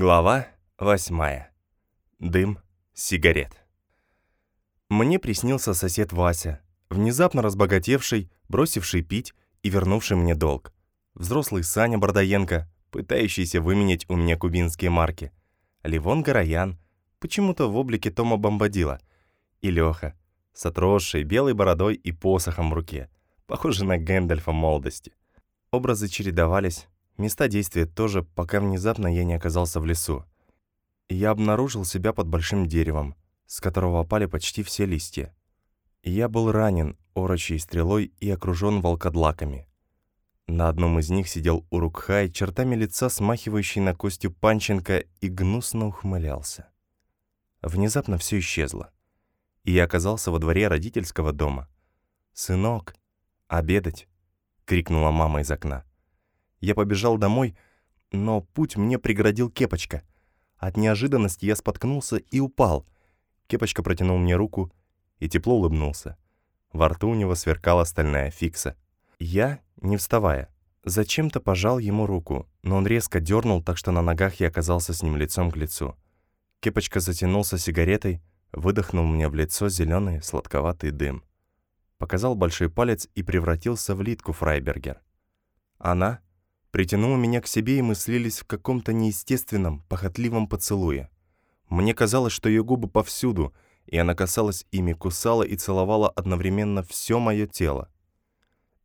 Глава восьмая. Дым сигарет. Мне приснился сосед Вася, внезапно разбогатевший, бросивший пить и вернувший мне долг. Взрослый Саня Бордаенко, пытающийся выменять у меня кубинские марки. Ливон Гороян, почему-то в облике Тома Бомбадила. И Леха, с отросшей белой бородой и посохом в руке, похожий на Гэндальфа молодости. Образы чередовались, места действия тоже, пока внезапно я не оказался в лесу. Я обнаружил себя под большим деревом, с которого опали почти все листья. Я был ранен орочей стрелой и окружен волкодлаками. На одном из них сидел Урукхай, чертами лица смахивающий на Костю Панченко, и гнусно ухмылялся. Внезапно все исчезло и я оказался во дворе родительского дома. «Сынок, обедать!» — крикнула мама из окна. Я побежал домой, но путь мне преградил кепочка. От неожиданности я споткнулся и упал. Кепочка протянул мне руку и тепло улыбнулся. Во рту у него сверкала стальная фикса. Я, не вставая, зачем-то пожал ему руку, но он резко дернул, так что на ногах я оказался с ним лицом к лицу. Кепочка затянулся сигаретой, выдохнул мне в лицо зеленый сладковатый дым. Показал большой палец и превратился в Литку Фрайбергер. Она притянула меня к себе, и мы слились в каком-то неестественном, похотливом поцелуе. Мне казалось, что ее губы повсюду, и она касалась ими, кусала и целовала одновременно все мое тело.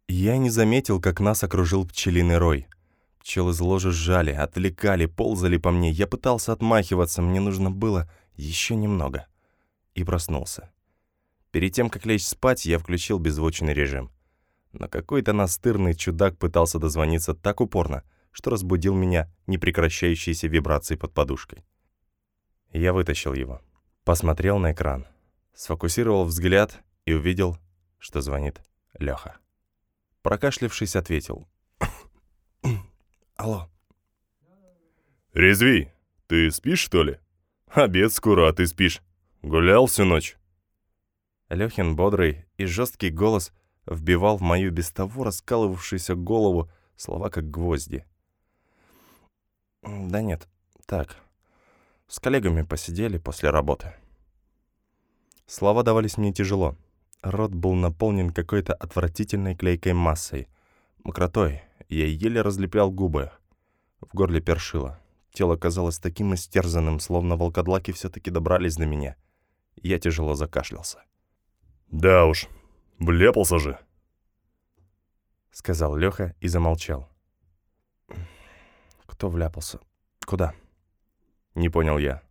Я не заметил, как нас окружил пчелиный рой. Пчелы из ложи сжали, отвлекали, ползали по мне. Я пытался отмахиваться, мне нужно было еще немного и проснулся. Перед тем, как лечь спать, я включил беззвучный режим. Но какой-то настырный чудак пытался дозвониться так упорно, что разбудил меня непрекращающейся вибрацией под подушкой. Я вытащил его, посмотрел на экран, сфокусировал взгляд и увидел, что звонит Лёха. Прокашлявшись, ответил. «Алло». «Резвей, ты спишь, что ли? Обед скоро, а ты спишь. Гулял всю ночь?» Лёхин бодрый и жесткий голос вбивал в мою без того раскалывавшуюся голову слова как гвозди. «Да нет, так. С коллегами посидели после работы». Слова давались мне тяжело. Рот был наполнен какой-то отвратительной клейкой массой. Мокротой. Я еле разлеплял губы. В горле першило. Тело казалось таким истерзанным, словно волкодлаки все-таки добрались до меня. Я тяжело закашлялся. «Да уж, вляпался же», — сказал Леха и замолчал. «Кто вляпался? Куда?» Не понял я.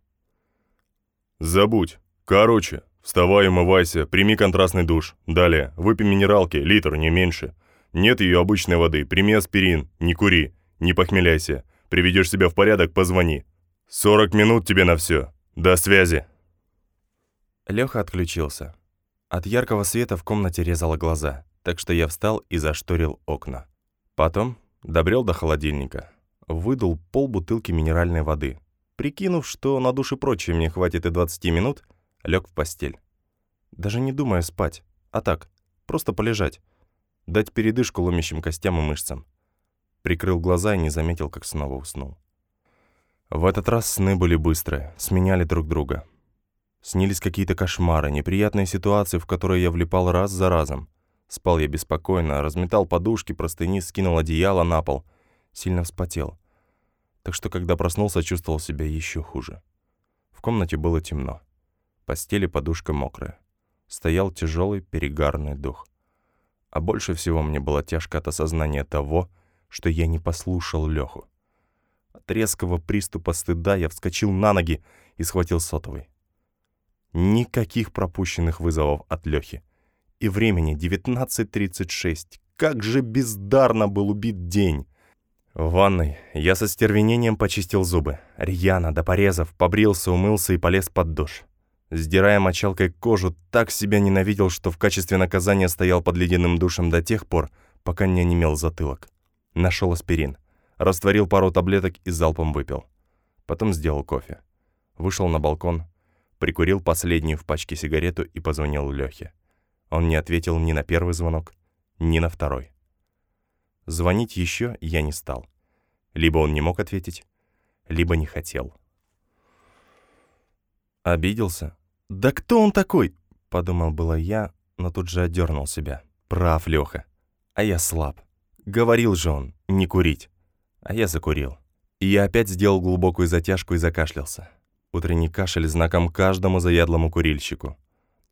«Забудь. Короче, вставай, умывайся, прими контрастный душ. Далее, выпей минералки, литр, не меньше. Нет ее обычной воды, прими аспирин, не кури, не похмеляйся. Приведешь себя в порядок, позвони. 40 минут тебе на все. До связи». Леха отключился. От яркого света в комнате резало глаза, так что я встал и зашторил окна. Потом добрел до холодильника, выдул пол бутылки минеральной воды. Прикинув, что на душе прочее мне хватит и 20 минут, лег в постель. Даже не думая спать, а так, просто полежать. Дать передышку ломящим костям и мышцам. Прикрыл глаза и не заметил, как снова уснул. В этот раз сны были быстрые, сменяли друг друга. Снились какие-то кошмары, неприятные ситуации, в которые я влипал раз за разом. Спал я беспокойно, разметал подушки, простыни, скинул одеяло на пол. Сильно вспотел. Так что, когда проснулся, чувствовал себя еще хуже. В комнате было темно. Постели подушка мокрая. Стоял тяжелый перегарный дух. А больше всего мне было тяжко от осознания того, что я не послушал Леху. От резкого приступа стыда я вскочил на ноги и схватил сотовый. Никаких пропущенных вызовов от Лёхи. И времени 19.36. Как же бездарно был убит день. В ванной я со стервенением почистил зубы. Рьяно, до порезов, побрился, умылся и полез под душ. Сдирая мочалкой кожу, так себя ненавидел, что в качестве наказания стоял под ледяным душем до тех пор, пока не онемел затылок. Нашел аспирин. Растворил пару таблеток и залпом выпил. Потом сделал кофе. Вышел на балкон, прикурил последнюю в пачке сигарету и позвонил Лёхе. Он не ответил ни на первый звонок, ни на второй. Звонить еще я не стал. Либо он не мог ответить, либо не хотел. Обиделся? Да кто он такой? Подумал было я, но тут же отдернул себя. Прав, Леха. А я слаб. Говорил же он, не курить. А я закурил. И я опять сделал глубокую затяжку и закашлялся. Утренний кашель знаком каждому заядлому курильщику.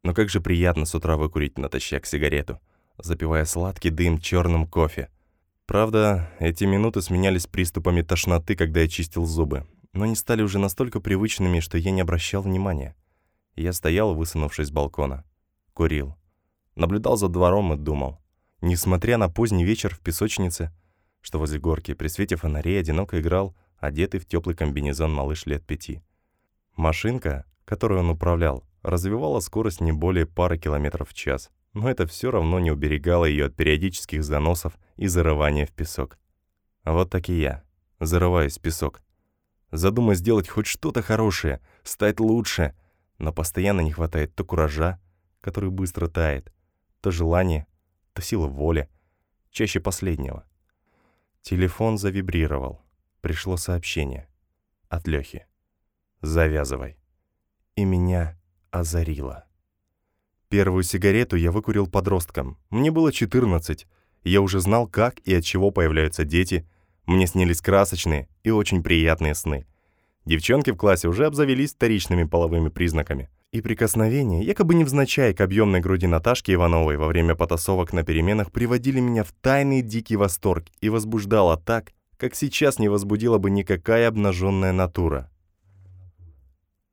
Но как же приятно с утра выкурить натощак сигарету, запивая сладкий дым черным кофе. Правда, эти минуты сменялись приступами тошноты, когда я чистил зубы, но они стали уже настолько привычными, что я не обращал внимания. Я стоял, высунувшись с балкона. Курил. Наблюдал за двором и думал. Несмотря на поздний вечер в песочнице, что возле горки при свете фонарей одиноко играл одетый в теплый комбинезон малыш лет пяти. Машинка, которую он управлял, развивала скорость не более пары километров в час, но это все равно не уберегало ее от периодических заносов и зарывания в песок. А вот так и я, зарываюсь в песок. Задумай сделать хоть что-то хорошее, стать лучше, но постоянно не хватает то куража, который быстро тает, то желание, то сила воли, чаще последнего. Телефон завибрировал. Пришло сообщение. От Лёхи. «Завязывай». И меня озарило. Первую сигарету я выкурил подростком. Мне было 14. Я уже знал, как и от чего появляются дети. Мне снились красочные и очень приятные сны. Девчонки в классе уже обзавелись вторичными половыми признаками. И прикосновения, якобы невзначай к объемной груди Наташки Ивановой во время потасовок на переменах приводили меня в тайный дикий восторг и возбуждало так, как сейчас не возбудила бы никакая обнаженная натура.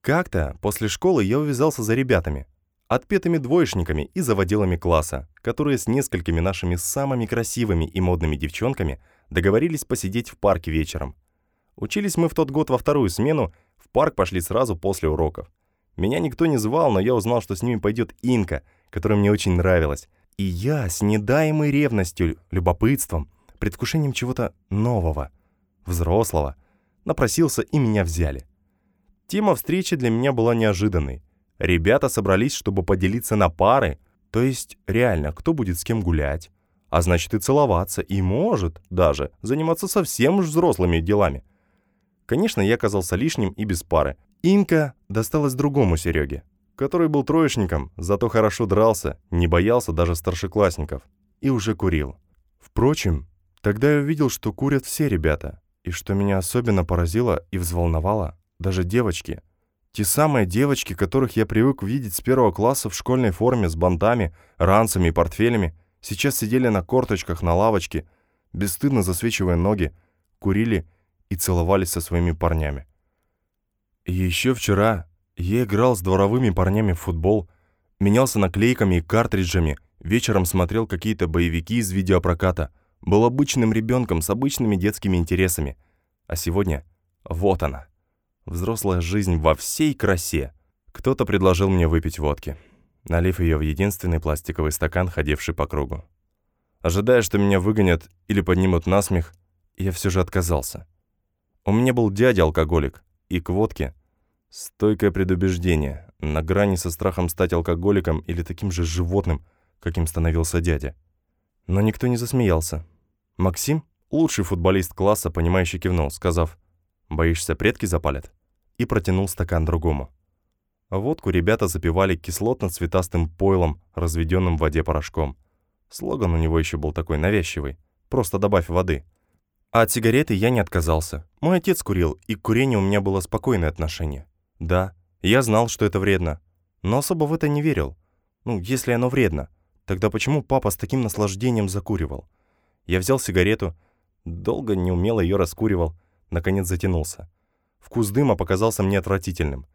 Как-то после школы я увязался за ребятами, отпетыми двоечниками и заводилами класса, которые с несколькими нашими самыми красивыми и модными девчонками договорились посидеть в парке вечером. Учились мы в тот год во вторую смену, в парк пошли сразу после уроков. Меня никто не звал, но я узнал, что с ними пойдет Инка, которая мне очень нравилась. И я с недаемой ревностью, любопытством, предвкушением чего-то нового, взрослого, напросился и меня взяли. Тема встречи для меня была неожиданной. Ребята собрались, чтобы поделиться на пары, то есть реально, кто будет с кем гулять, а значит и целоваться, и может даже заниматься совсем уж взрослыми делами. Конечно, я оказался лишним и без пары. Инка досталась другому Сереге, который был троечником, зато хорошо дрался, не боялся даже старшеклассников и уже курил. Впрочем, тогда я увидел, что курят все ребята, и что меня особенно поразило и взволновало, даже девочки. Те самые девочки, которых я привык видеть с первого класса в школьной форме с бантами, ранцами и портфелями, сейчас сидели на корточках на лавочке, бесстыдно засвечивая ноги, курили и целовались со своими парнями. И еще вчера я играл с дворовыми парнями в футбол, менялся наклейками и картриджами, вечером смотрел какие-то боевики из видеопроката, был обычным ребенком с обычными детскими интересами. А сегодня вот она. Взрослая жизнь во всей красе. Кто-то предложил мне выпить водки, налив ее в единственный пластиковый стакан, ходивший по кругу. Ожидая, что меня выгонят или поднимут насмех, я все же отказался. У меня был дядя-алкоголик, и к водке стойкое предубеждение, на грани со страхом стать алкоголиком или таким же животным, каким становился дядя. Но никто не засмеялся. Максим, лучший футболист класса, понимающий кивнул, сказав, «Боишься, предки запалят?» И протянул стакан другому. Водку ребята запивали кислотно-цветастым пойлом, разведенным в воде порошком. Слоган у него еще был такой навязчивый. «Просто добавь воды». А от сигареты я не отказался. Мой отец курил, и к курению у меня было спокойное отношение. Да, я знал, что это вредно, но особо в это не верил. Ну, если оно вредно, тогда почему папа с таким наслаждением закуривал? Я взял сигарету, долго неумело ее раскуривал, наконец затянулся. Вкус дыма показался мне отвратительным.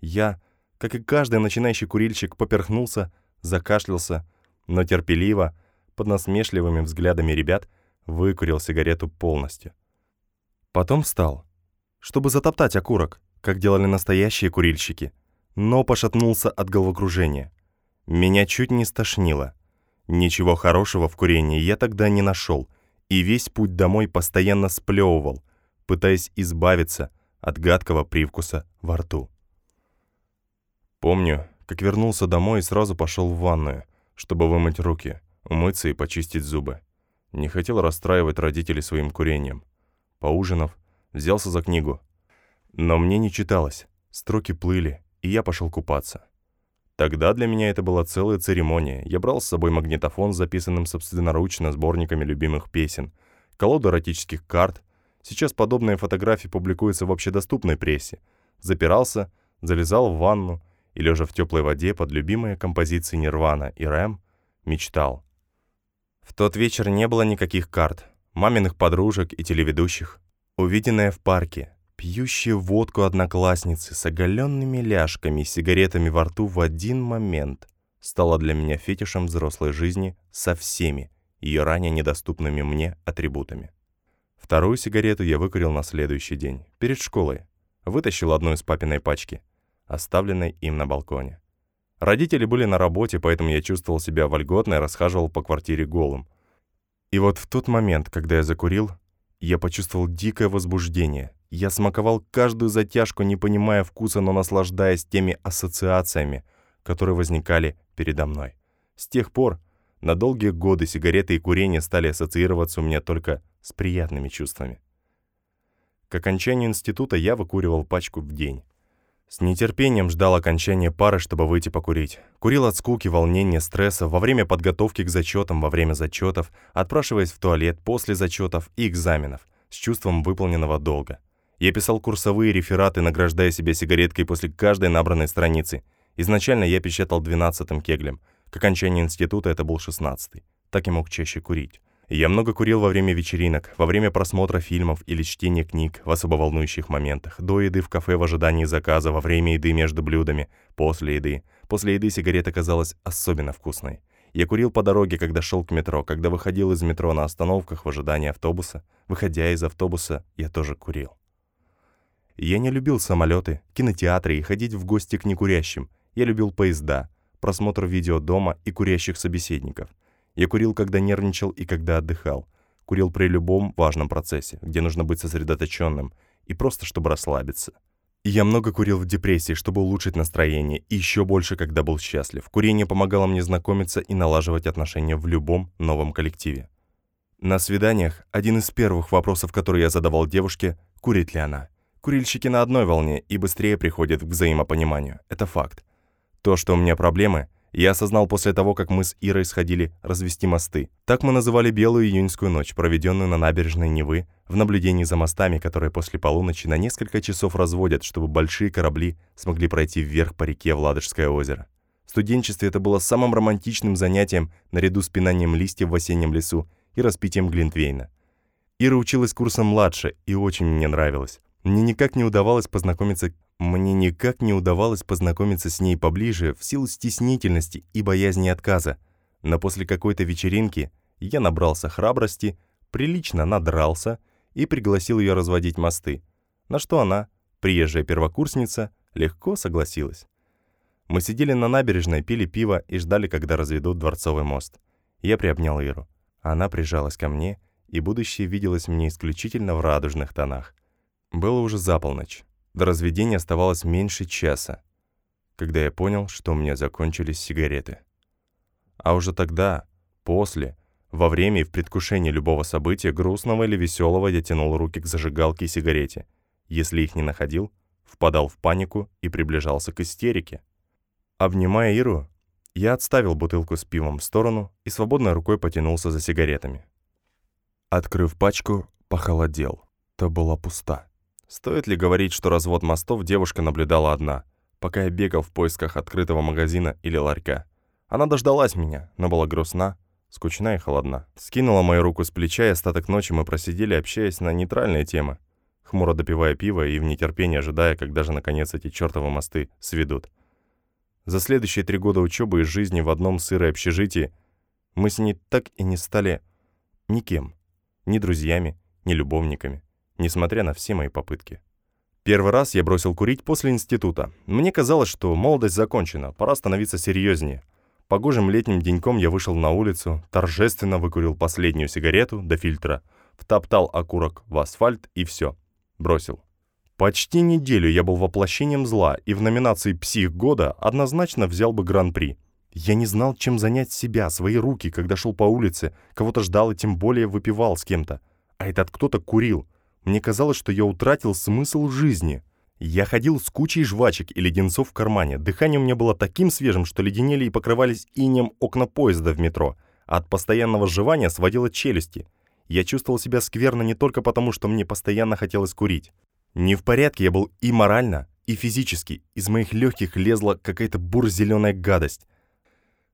Я, как и каждый начинающий курильщик, поперхнулся, закашлялся, но терпеливо, под насмешливыми взглядами ребят, выкурил сигарету полностью. Потом встал, чтобы затоптать окурок, как делали настоящие курильщики, но пошатнулся от головокружения. Меня чуть не стошнило. Ничего хорошего в курении я тогда не нашел, и весь путь домой постоянно сплевывал, пытаясь избавиться от гадкого привкуса во рту. Помню, как вернулся домой и сразу пошел в ванную, чтобы вымыть руки, умыться и почистить зубы. Не хотел расстраивать родителей своим курением. Поужинав, взялся за книгу. Но мне не читалось, строки плыли, и я пошел купаться. Тогда для меня это была целая церемония. Я брал с собой магнитофон с записанным собственноручно сборниками любимых песен, колоду эротических карт. Сейчас подобные фотографии публикуются в общедоступной прессе. Запирался, залезал в ванну и, лежа в теплой воде под любимые композиции Нирвана и Рэм, мечтал. В тот вечер не было никаких карт, маминых подружек и телеведущих. Увиденное в парке, пьющие водку одноклассницы с оголенными ляжками и сигаретами во рту в один момент стало для меня фетишем взрослой жизни со всеми ее ранее недоступными мне атрибутами. Вторую сигарету я выкурил на следующий день, перед школой. Вытащил одну из папиной пачки, оставленной им на балконе. Родители были на работе, поэтому я чувствовал себя вольготно и расхаживал по квартире голым. И вот в тот момент, когда я закурил, я почувствовал дикое возбуждение. Я смаковал каждую затяжку, не понимая вкуса, но наслаждаясь теми ассоциациями, которые возникали передо мной. С тех пор на долгие годы сигареты и курение стали ассоциироваться у меня только с приятными чувствами. К окончанию института я выкуривал пачку в день. С нетерпением ждал окончания пары, чтобы выйти покурить. Курил от скуки, волнения, стресса, во время подготовки к зачетам, во время зачетов, отпрашиваясь в туалет после зачетов и экзаменов, с чувством выполненного долга. Я писал курсовые рефераты, награждая себя сигареткой после каждой набранной страницы. Изначально я печатал 12-м кеглем. К окончанию института это был 16-й. Так я мог чаще курить. Я много курил во время вечеринок, во время просмотра фильмов или чтения книг в особо волнующих моментах, до еды в кафе в ожидании заказа, во время еды между блюдами, после еды. После еды сигарета казалась особенно вкусной. Я курил по дороге, когда шел к метро, когда выходил из метро на остановках в ожидании автобуса. Выходя из автобуса, я тоже курил. Я не любил самолеты, кинотеатры и ходить в гости к некурящим. Я любил поезда, просмотр видео дома и курящих собеседников. Я курил, когда нервничал и когда отдыхал. Курил при любом важном процессе, где нужно быть сосредоточенным, и просто чтобы расслабиться. Я много курил в депрессии, чтобы улучшить настроение, и еще больше, когда был счастлив. Курение помогало мне знакомиться и налаживать отношения в любом новом коллективе. На свиданиях один из первых вопросов, который я задавал девушке, курит ли она. Курильщики на одной волне и быстрее приходят к взаимопониманию. Это факт. То, что у меня проблемы, я осознал после того, как мы с Ирой сходили развести мосты. Так мы называли белую июньскую ночь, проведенную на набережной Невы, в наблюдении за мостами, которые после полуночи на несколько часов разводят, чтобы большие корабли смогли пройти вверх по реке в озеро. В студенчестве это было самым романтичным занятием наряду с пинанием листьев в осеннем лесу и распитием глинтвейна. Ира училась курсом младше и очень мне нравилось. Мне никак не удавалось познакомиться мне никак не удавалось познакомиться с ней поближе в силу стеснительности и боязни отказа, но после какой-то вечеринки я набрался храбрости, прилично надрался и пригласил ее разводить мосты, на что она, приезжая первокурсница, легко согласилась. Мы сидели на набережной, пили пиво и ждали, когда разведут Дворцовый мост. Я приобнял Иру. Она прижалась ко мне, и будущее виделось мне исключительно в радужных тонах. Было уже за полночь. До разведения оставалось меньше часа, когда я понял, что у меня закончились сигареты. А уже тогда, после, во время и в предвкушении любого события, грустного или веселого, я тянул руки к зажигалке и сигарете. Если их не находил, впадал в панику и приближался к истерике. Обнимая Иру, я отставил бутылку с пивом в сторону и свободной рукой потянулся за сигаретами. Открыв пачку, похолодел. То была пуста. Стоит ли говорить, что развод мостов девушка наблюдала одна, пока я бегал в поисках открытого магазина или ларька. Она дождалась меня, но была грустна, скучна и холодна. Скинула мою руку с плеча, и остаток ночи мы просидели, общаясь на нейтральные темы, хмуро допивая пиво и в нетерпении ожидая, когда же наконец эти чертовы мосты сведут. За следующие три года учебы и жизни в одном сырой общежитии мы с ней так и не стали никем, ни друзьями, ни любовниками несмотря на все мои попытки. Первый раз я бросил курить после института. Мне казалось, что молодость закончена, пора становиться серьезнее. Погожим летним деньком я вышел на улицу, торжественно выкурил последнюю сигарету до фильтра, втоптал окурок в асфальт и все. Бросил. Почти неделю я был воплощением зла и в номинации «Псих года» однозначно взял бы гран-при. Я не знал, чем занять себя, свои руки, когда шел по улице, кого-то ждал и тем более выпивал с кем-то. А этот кто-то курил. Мне казалось, что я утратил смысл жизни. Я ходил с кучей жвачек и леденцов в кармане. Дыхание у меня было таким свежим, что леденели и покрывались инем окна поезда в метро. от постоянного жевания сводило челюсти. Я чувствовал себя скверно не только потому, что мне постоянно хотелось курить. Не в порядке я был и морально, и физически. Из моих легких лезла какая-то бур-зеленая гадость.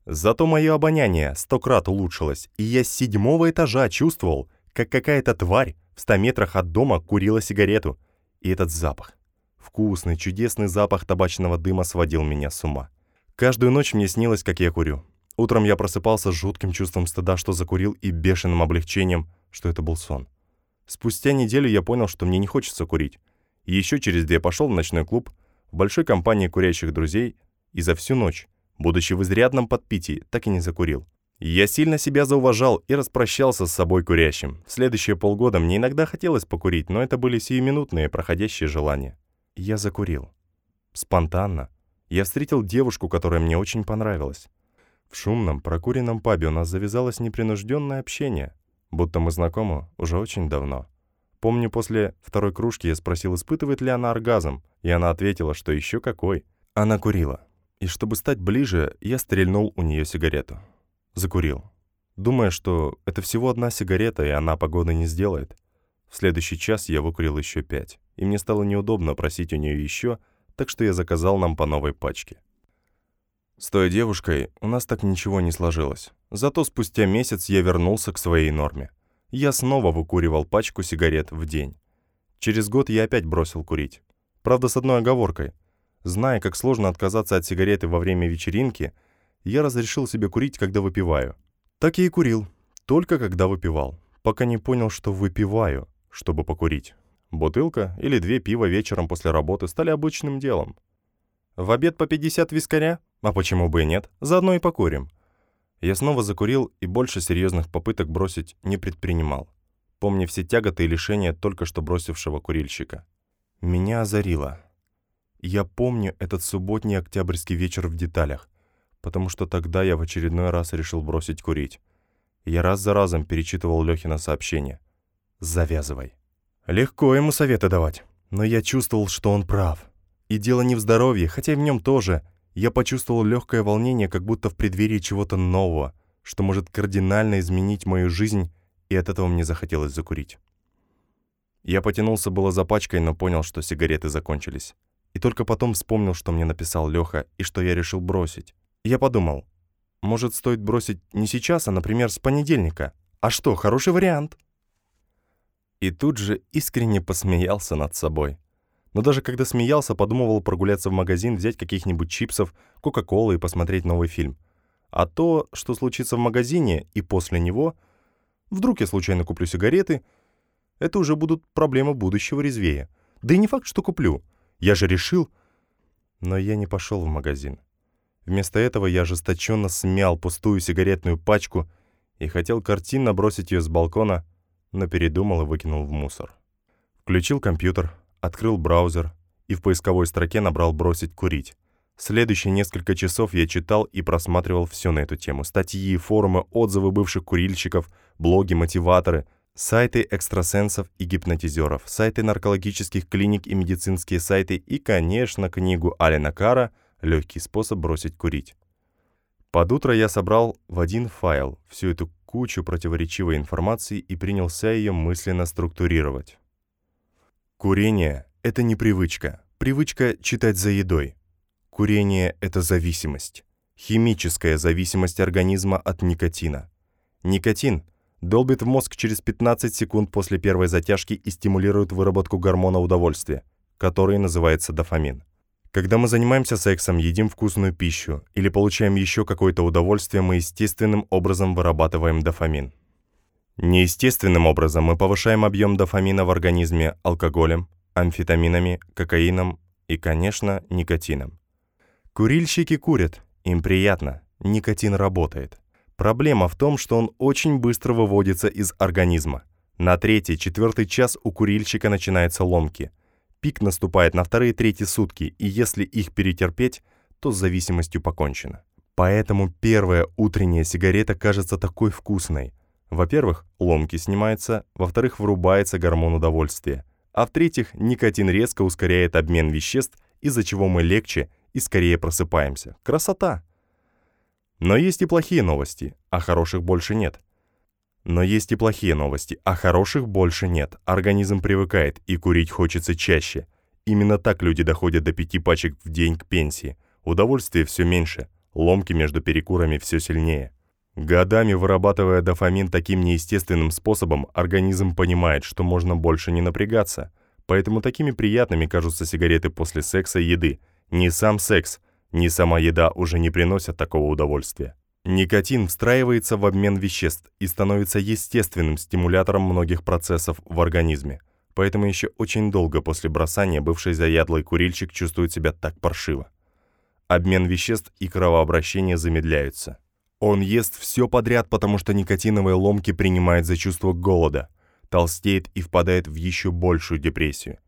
Зато мое обоняние сто крат улучшилось, и я с седьмого этажа чувствовал, как какая-то тварь в ста метрах от дома курила сигарету. И этот запах. Вкусный, чудесный запах табачного дыма сводил меня с ума. Каждую ночь мне снилось, как я курю. Утром я просыпался с жутким чувством стыда, что закурил, и бешеным облегчением, что это был сон. Спустя неделю я понял, что мне не хочется курить. Еще через две пошел в ночной клуб, в большой компании курящих друзей, и за всю ночь, будучи в изрядном подпитии, так и не закурил. Я сильно себя зауважал и распрощался с собой курящим. В следующие полгода мне иногда хотелось покурить, но это были сиюминутные проходящие желания. Я закурил. Спонтанно. Я встретил девушку, которая мне очень понравилась. В шумном, прокуренном пабе у нас завязалось непринужденное общение, будто мы знакомы уже очень давно. Помню, после второй кружки я спросил, испытывает ли она оргазм, и она ответила, что еще какой. Она курила. И чтобы стать ближе, я стрельнул у нее сигарету. Закурил. Думая, что это всего одна сигарета, и она погоды не сделает. В следующий час я выкурил еще пять, и мне стало неудобно просить у нее еще, так что я заказал нам по новой пачке. С той девушкой у нас так ничего не сложилось. Зато спустя месяц я вернулся к своей норме. Я снова выкуривал пачку сигарет в день. Через год я опять бросил курить. Правда, с одной оговоркой. Зная, как сложно отказаться от сигареты во время вечеринки, я разрешил себе курить, когда выпиваю. Так я и курил, только когда выпивал, пока не понял, что выпиваю, чтобы покурить. Бутылка или две пива вечером после работы стали обычным делом. В обед по 50 вискаря? А почему бы и нет? Заодно и покурим. Я снова закурил и больше серьезных попыток бросить не предпринимал. Помня все тяготы и лишения только что бросившего курильщика. Меня озарило. Я помню этот субботний октябрьский вечер в деталях потому что тогда я в очередной раз решил бросить курить. Я раз за разом перечитывал Лёхина сообщение. «Завязывай». Легко ему советы давать, но я чувствовал, что он прав. И дело не в здоровье, хотя и в нем тоже. Я почувствовал легкое волнение, как будто в преддверии чего-то нового, что может кардинально изменить мою жизнь, и от этого мне захотелось закурить. Я потянулся было за пачкой, но понял, что сигареты закончились. И только потом вспомнил, что мне написал Леха, и что я решил бросить. Я подумал, может, стоит бросить не сейчас, а, например, с понедельника. А что, хороший вариант. И тут же искренне посмеялся над собой. Но даже когда смеялся, подумывал прогуляться в магазин, взять каких-нибудь чипсов, кока-колы и посмотреть новый фильм. А то, что случится в магазине и после него, вдруг я случайно куплю сигареты, это уже будут проблемы будущего резвее. Да и не факт, что куплю. Я же решил. Но я не пошел в магазин. Вместо этого я ожесточенно смял пустую сигаретную пачку и хотел картинно бросить ее с балкона, но передумал и выкинул в мусор. Включил компьютер, открыл браузер и в поисковой строке набрал «бросить курить». Следующие несколько часов я читал и просматривал все на эту тему. Статьи, форумы, отзывы бывших курильщиков, блоги, мотиваторы, сайты экстрасенсов и гипнотизеров, сайты наркологических клиник и медицинские сайты и, конечно, книгу Алина Кара – легкий способ бросить курить. Под утро я собрал в один файл всю эту кучу противоречивой информации и принялся ее мысленно структурировать. Курение — это не привычка. Привычка читать за едой. Курение — это зависимость. Химическая зависимость организма от никотина. Никотин долбит в мозг через 15 секунд после первой затяжки и стимулирует выработку гормона удовольствия, который называется дофамин. Когда мы занимаемся сексом, едим вкусную пищу или получаем еще какое-то удовольствие, мы естественным образом вырабатываем дофамин. Неестественным образом мы повышаем объем дофамина в организме алкоголем, амфетаминами, кокаином и, конечно, никотином. Курильщики курят, им приятно, никотин работает. Проблема в том, что он очень быстро выводится из организма. На третий-четвертый час у курильщика начинаются ломки – Пик наступает на вторые-третьи сутки, и если их перетерпеть, то с зависимостью покончено. Поэтому первая утренняя сигарета кажется такой вкусной. Во-первых, ломки снимаются, во-вторых, врубается гормон удовольствия. А в-третьих, никотин резко ускоряет обмен веществ, из-за чего мы легче и скорее просыпаемся. Красота! Но есть и плохие новости, а хороших больше нет. Но есть и плохие новости, а хороших больше нет. Организм привыкает, и курить хочется чаще. Именно так люди доходят до пяти пачек в день к пенсии. Удовольствия все меньше, ломки между перекурами все сильнее. Годами вырабатывая дофамин таким неестественным способом, организм понимает, что можно больше не напрягаться. Поэтому такими приятными кажутся сигареты после секса и еды. Ни сам секс, ни сама еда уже не приносят такого удовольствия. Никотин встраивается в обмен веществ и становится естественным стимулятором многих процессов в организме. Поэтому еще очень долго после бросания бывший заядлый курильщик чувствует себя так паршиво. Обмен веществ и кровообращение замедляются. Он ест все подряд, потому что никотиновые ломки принимает за чувство голода, толстеет и впадает в еще большую депрессию.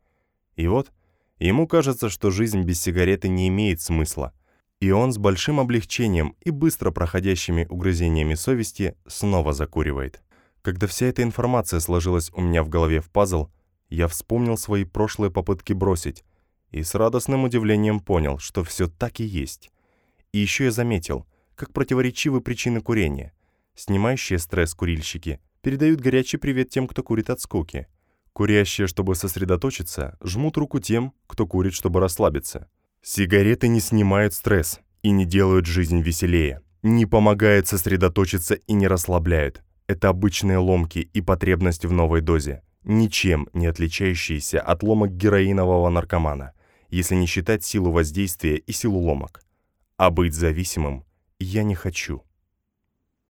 И вот, ему кажется, что жизнь без сигареты не имеет смысла, и он с большим облегчением и быстро проходящими угрызениями совести снова закуривает. Когда вся эта информация сложилась у меня в голове в пазл, я вспомнил свои прошлые попытки бросить и с радостным удивлением понял, что все так и есть. И еще я заметил – как противоречивы причины курения. Снимающие стресс курильщики передают горячий привет тем, кто курит от скуки. Курящие, чтобы сосредоточиться, жмут руку тем, кто курит, чтобы расслабиться. Сигареты не снимают стресс и не делают жизнь веселее, не помогают сосредоточиться и не расслабляют. Это обычные ломки и потребность в новой дозе, ничем не отличающиеся от ломок героинового наркомана, если не считать силу воздействия и силу ломок. А быть зависимым я не хочу.